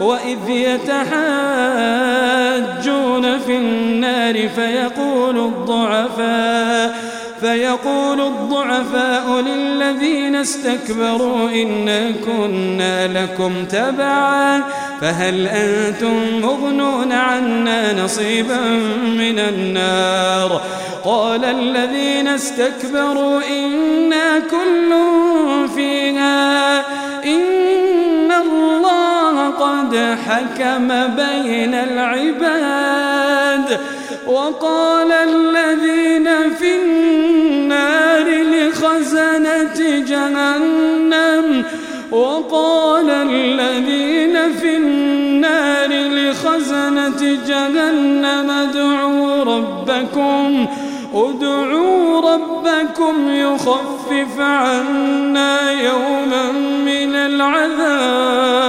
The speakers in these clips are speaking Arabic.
وإذ يتحاجون في النار فيقول الضعفاء فيقول الضعفاء للذين استكبروا إنا كنا لكم تبعا فهل أنتم مغنون عنا نصيبا من النار قال الذين استكبروا إنا كل قد حكم بين العباد وقال الذين في النار لخزنة جهنم وقال الذين في النار لخزنة جهنم ادعوا ربكم ادعوا ربكم يخفف عنا يوما من العذاب.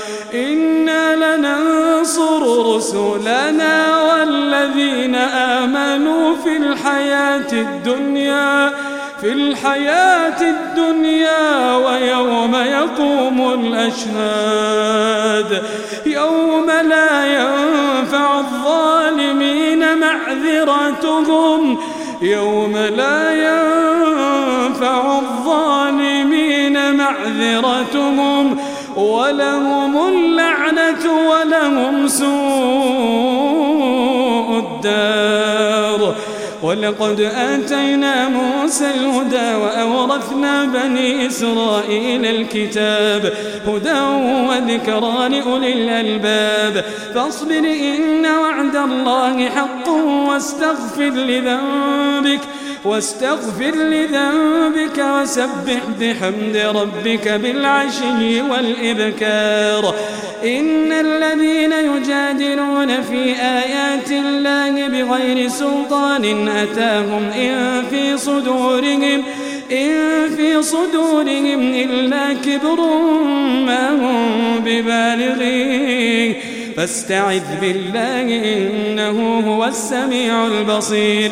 لننصر رسلنا والذين آمنوا في الحياة الدنيا في الحياة الدنيا ويوم يقوم الأشهاد. يوم لا ينفع الظالمين معذرتهم يوم لا ينفع الظالمين معذرتهم ولهم اللعنة ولهم سوء الدار. ولقد آتينا موسى الهدى وأورثنا بني إسرائيل الكتاب هدى وذكرى لأولي الألباب فاصبر إن وعد الله حق واستغفر لذنبك واستغفر لذنبك وسبح بحمد ربك بالعشي والإبكار إن الذين يجادلون في آيات الله بغير سلطان أتاهم إن في صدورهم إن في صدورهم إلا كبر ما هم ببالغين. فاستعذ بالله إنه هو السميع البصير.